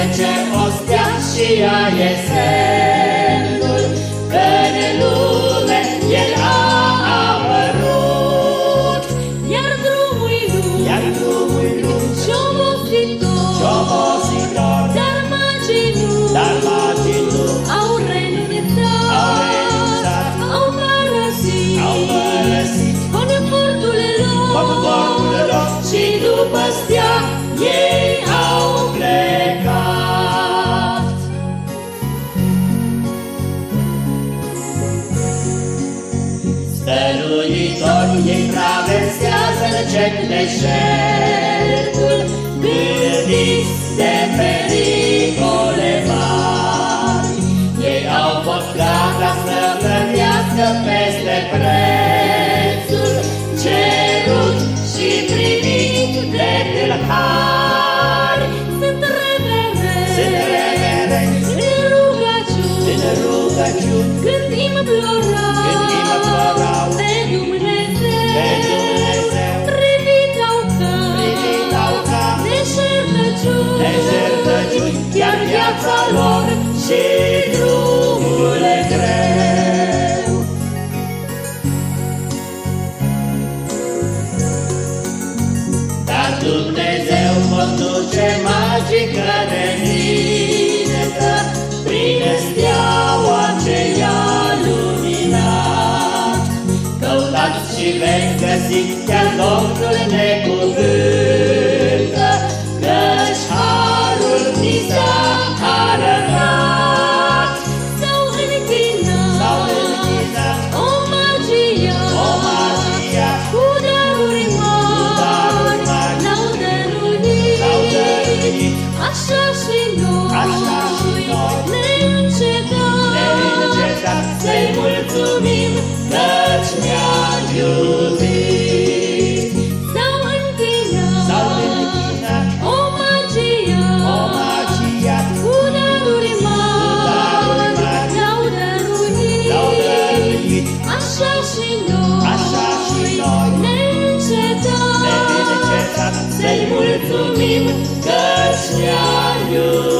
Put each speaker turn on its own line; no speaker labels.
trece o stea și ea este. Mântuitor ei traversează încet deșertul, gândiți de pericole mari. Ei au fost gata să plătească peste prețul cerut și primit de tâlhari.
Sunt reverenți,
Sunt reverenți
în rugăciuni,
în rugăciuni
când implorau,
Când implorau magică nevinetă prin steaua ce i-a luminat. Căutați și veți găsi chiar Domnul ne iubit.
s-au închinat,
S-au închinat
o magia,
o magia
cu daruri
daruri
mari,
mari,
l-au dăruit,
l-au dăruit.
așa și noi,
Așa și noi,
neîncetat,
neîncetat să-i mulțumim, căci ne-a iubit.